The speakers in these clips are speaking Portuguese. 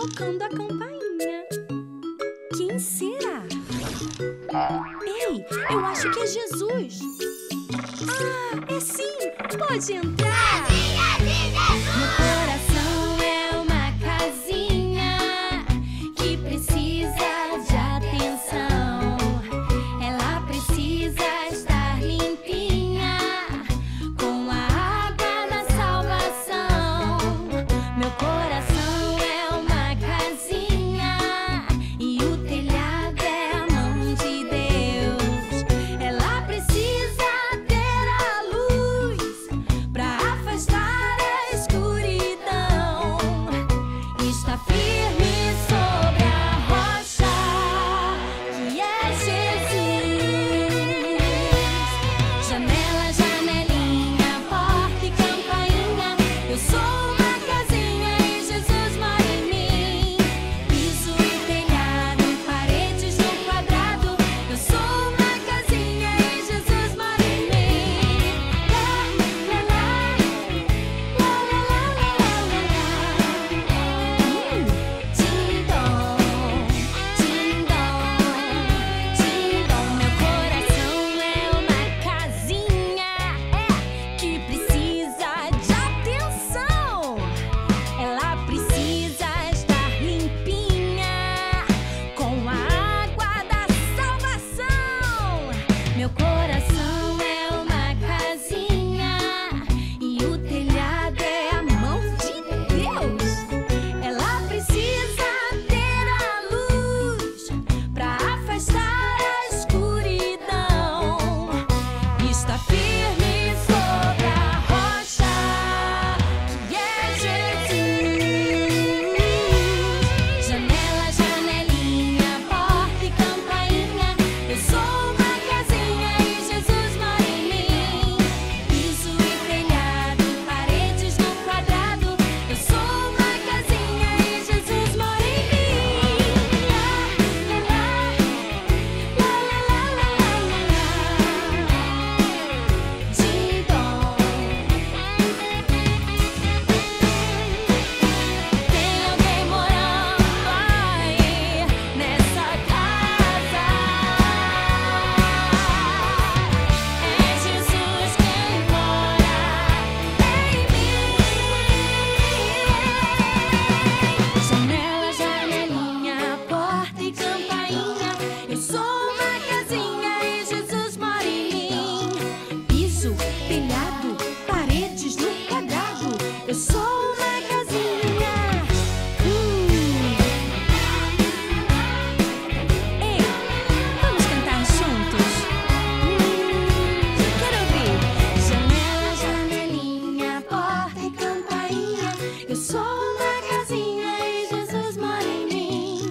tocando a campainha. Quem será? Ei, eu acho que é Jesus. Ah, é sim! Pode entrar! Eu sou uma casinha. Hum. Ei, vamos cantar juntos? Hum. Quero ouvir. Janela, janelinha, porta e campainha. Eu sou uma casinha e Jesus mora em mim.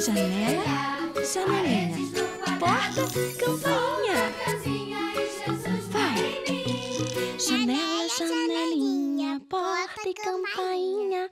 Janela, janelinha, porta, campainha. Vai. Janela, janelinha ave campainha. campainha.